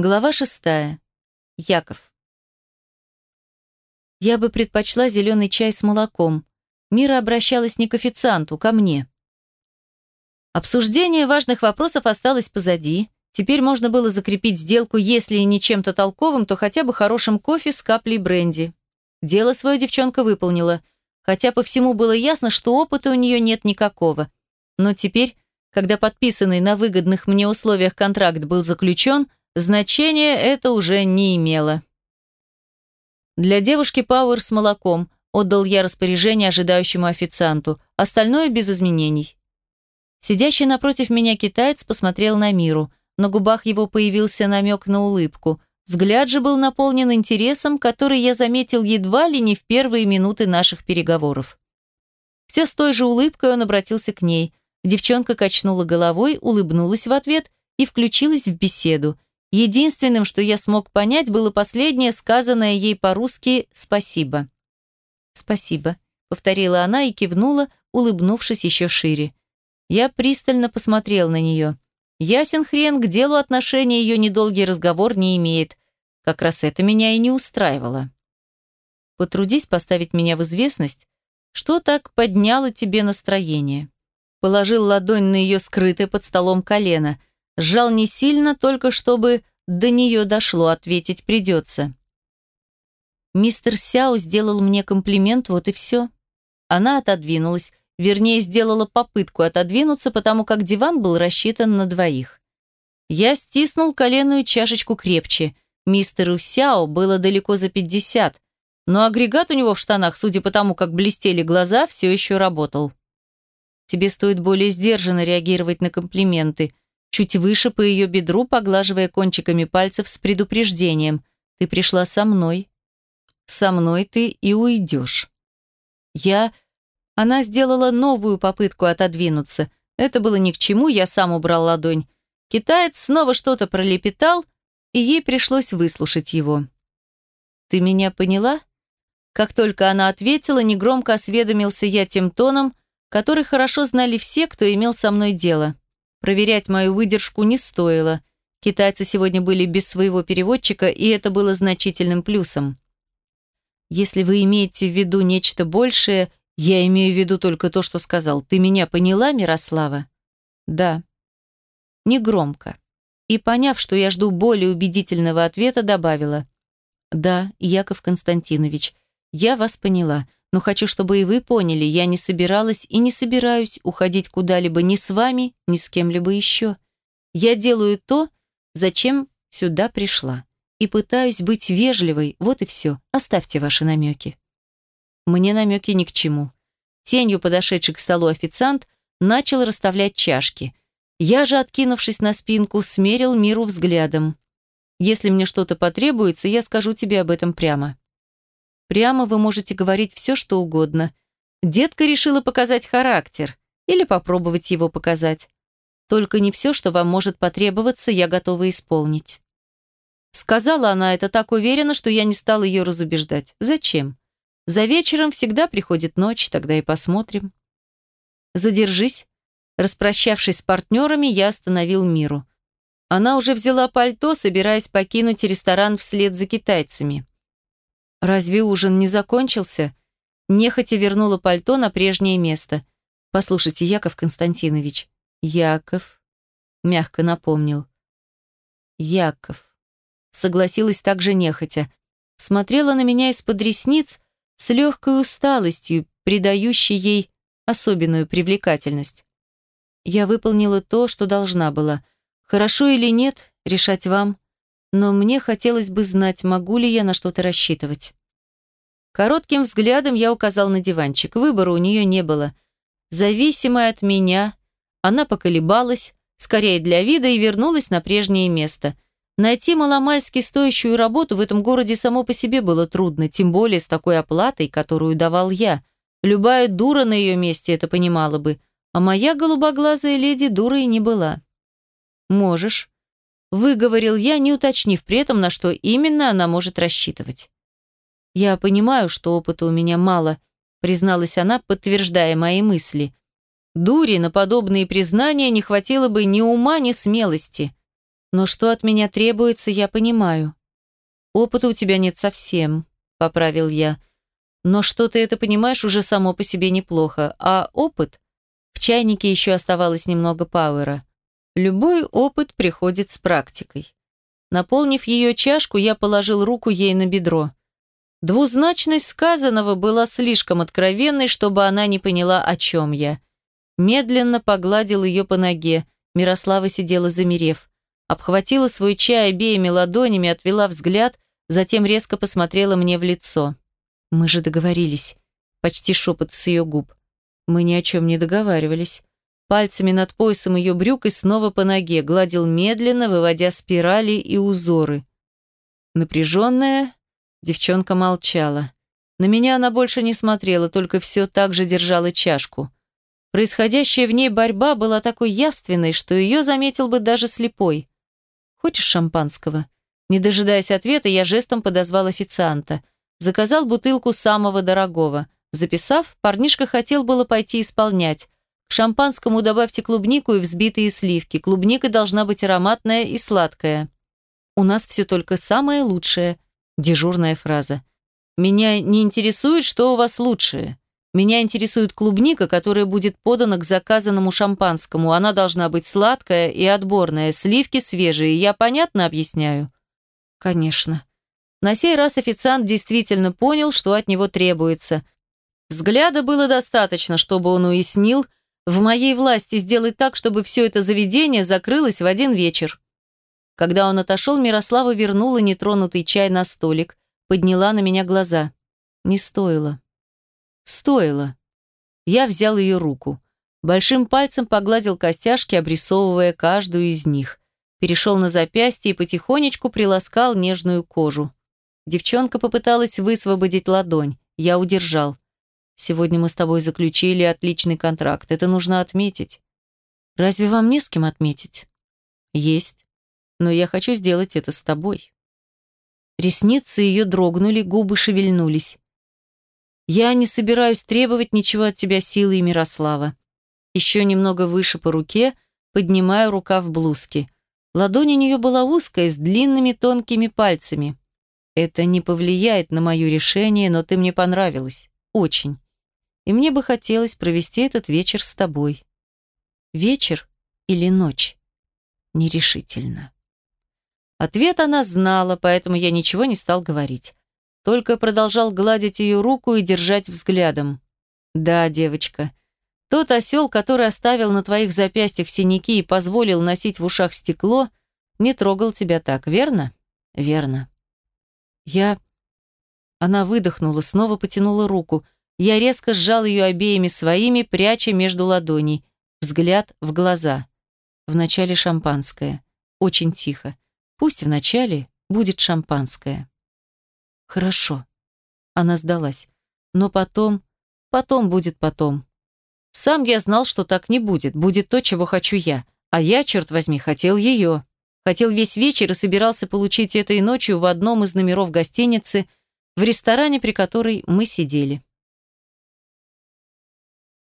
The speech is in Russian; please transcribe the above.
Глава шестая. Яков. Я бы предпочла зеленый чай с молоком. Мира обращалась не к официанту, ко мне. Обсуждение важных вопросов осталось позади. Теперь можно было закрепить сделку, если и не чем-то толковым, то хотя бы хорошим кофе с каплей бренди. Дело свое девчонка выполнила, хотя по всему было ясно, что опыта у нее нет никакого. Но теперь, когда подписанный на выгодных мне условиях контракт был заключен, Значения это уже не имело. Для девушки Пауэр с молоком отдал я распоряжение ожидающему официанту, остальное без изменений. Сидящий напротив меня китаец посмотрел на миру. На губах его появился намек на улыбку. Взгляд же был наполнен интересом, который я заметил едва ли не в первые минуты наших переговоров. Все с той же улыбкой он обратился к ней. Девчонка качнула головой, улыбнулась в ответ и включилась в беседу. Единственным, что я смог понять, было последнее, сказанное ей по-русски «спасибо». «Спасибо», — повторила она и кивнула, улыбнувшись еще шире. Я пристально посмотрел на нее. Ясен хрен, к делу отношения ее недолгий разговор не имеет. Как раз это меня и не устраивало. Потрудись поставить меня в известность, что так подняло тебе настроение. Положил ладонь на ее скрытое под столом колено. Сжал не сильно, только чтобы до нее дошло, ответить придется. Мистер Сяо сделал мне комплимент, вот и все. Она отодвинулась, вернее, сделала попытку отодвинуться, потому как диван был рассчитан на двоих. Я стиснул коленную чашечку крепче. Мистеру Сяо было далеко за пятьдесят, но агрегат у него в штанах, судя по тому, как блестели глаза, все еще работал. Тебе стоит более сдержанно реагировать на комплименты, чуть выше по ее бедру, поглаживая кончиками пальцев с предупреждением. «Ты пришла со мной. Со мной ты и уйдешь». Я... Она сделала новую попытку отодвинуться. Это было ни к чему, я сам убрал ладонь. Китаец снова что-то пролепетал, и ей пришлось выслушать его. «Ты меня поняла?» Как только она ответила, негромко осведомился я тем тоном, который хорошо знали все, кто имел со мной дело. Проверять мою выдержку не стоило. Китайцы сегодня были без своего переводчика, и это было значительным плюсом. Если вы имеете в виду нечто большее, я имею в виду только то, что сказал. Ты меня поняла, Мирослава? Да. Негромко. И поняв, что я жду более убедительного ответа, добавила. Да, Яков Константинович, я вас поняла но хочу, чтобы и вы поняли, я не собиралась и не собираюсь уходить куда-либо ни с вами, ни с кем-либо еще. Я делаю то, зачем сюда пришла. И пытаюсь быть вежливой, вот и все. Оставьте ваши намеки. Мне намеки ни к чему. Тенью подошедший к столу официант начал расставлять чашки. Я же, откинувшись на спинку, смерил миру взглядом. Если мне что-то потребуется, я скажу тебе об этом прямо. Прямо вы можете говорить все, что угодно. Детка решила показать характер или попробовать его показать. Только не все, что вам может потребоваться, я готова исполнить. Сказала она это так уверенно, что я не стала ее разубеждать. Зачем? За вечером всегда приходит ночь, тогда и посмотрим. Задержись. Распрощавшись с партнерами, я остановил Миру. Она уже взяла пальто, собираясь покинуть ресторан вслед за китайцами. «Разве ужин не закончился?» Нехотя вернула пальто на прежнее место. «Послушайте, Яков Константинович». «Яков», — мягко напомнил. «Яков», — согласилась также нехотя. Смотрела на меня из-под ресниц с легкой усталостью, придающей ей особенную привлекательность. Я выполнила то, что должна была. Хорошо или нет, решать вам но мне хотелось бы знать, могу ли я на что-то рассчитывать. Коротким взглядом я указал на диванчик. Выбора у нее не было. Зависимая от меня, она поколебалась, скорее для вида, и вернулась на прежнее место. Найти маломальски стоящую работу в этом городе само по себе было трудно, тем более с такой оплатой, которую давал я. Любая дура на ее месте это понимала бы, а моя голубоглазая леди дурой не была. «Можешь», выговорил я, не уточнив при этом, на что именно она может рассчитывать. «Я понимаю, что опыта у меня мало», призналась она, подтверждая мои мысли. Дури на подобные признания не хватило бы ни ума, ни смелости. Но что от меня требуется, я понимаю. Опыта у тебя нет совсем, поправил я. Но что ты это понимаешь уже само по себе неплохо. А опыт? В чайнике еще оставалось немного пауэра. Любой опыт приходит с практикой. Наполнив ее чашку, я положил руку ей на бедро. Двузначность сказанного была слишком откровенной, чтобы она не поняла, о чем я. Медленно погладил ее по ноге. Мирослава сидела замерев. Обхватила свой чай обеими ладонями, отвела взгляд, затем резко посмотрела мне в лицо. «Мы же договорились». Почти шепот с ее губ. Мы ни о чем не договаривались. Пальцами над поясом ее брюк и снова по ноге, гладил медленно, выводя спирали и узоры. Напряженная, девчонка молчала. На меня она больше не смотрела, только все так же держала чашку. Происходящая в ней борьба была такой явственной, что ее заметил бы даже слепой. «Хочешь шампанского?» Не дожидаясь ответа, я жестом подозвал официанта. Заказал бутылку самого дорогого. Записав, парнишка хотел было пойти исполнять. К шампанскому добавьте клубнику и взбитые сливки. Клубника должна быть ароматная и сладкая. «У нас все только самое лучшее», – дежурная фраза. «Меня не интересует, что у вас лучшее. Меня интересует клубника, которая будет подана к заказанному шампанскому. Она должна быть сладкая и отборная, сливки свежие. Я понятно объясняю? Конечно. На сей раз официант действительно понял, что от него требуется. Взгляда было достаточно, чтобы он уяснил, в моей власти сделать так, чтобы все это заведение закрылось в один вечер. Когда он отошел, Мирослава вернула нетронутый чай на столик, подняла на меня глаза. Не стоило. Стоило. Я взял ее руку. Большим пальцем погладил костяшки, обрисовывая каждую из них. Перешел на запястье и потихонечку приласкал нежную кожу. Девчонка попыталась высвободить ладонь. Я удержал. «Сегодня мы с тобой заключили отличный контракт. Это нужно отметить». «Разве вам не с кем отметить?» «Есть. Но я хочу сделать это с тобой». Ресницы ее дрогнули, губы шевельнулись. Я не собираюсь требовать ничего от тебя, силы и Мирослава. Еще немного выше по руке, поднимаю рукав блузки. Ладонь у нее была узкая, с длинными тонкими пальцами. Это не повлияет на мое решение, но ты мне понравилась. Очень. И мне бы хотелось провести этот вечер с тобой. Вечер или ночь? Нерешительно. Ответ она знала, поэтому я ничего не стал говорить только продолжал гладить ее руку и держать взглядом. «Да, девочка, тот осел, который оставил на твоих запястьях синяки и позволил носить в ушах стекло, не трогал тебя так, верно?» «Верно». «Я...» Она выдохнула, снова потянула руку. Я резко сжал ее обеими своими, пряча между ладоней. Взгляд в глаза. Вначале шампанское. Очень тихо. Пусть вначале будет шампанское. Хорошо. Она сдалась. Но потом, потом будет потом. Сам я знал, что так не будет. Будет то, чего хочу я. А я, черт возьми, хотел ее. Хотел весь вечер и собирался получить этой ночью в одном из номеров гостиницы, в ресторане, при которой мы сидели.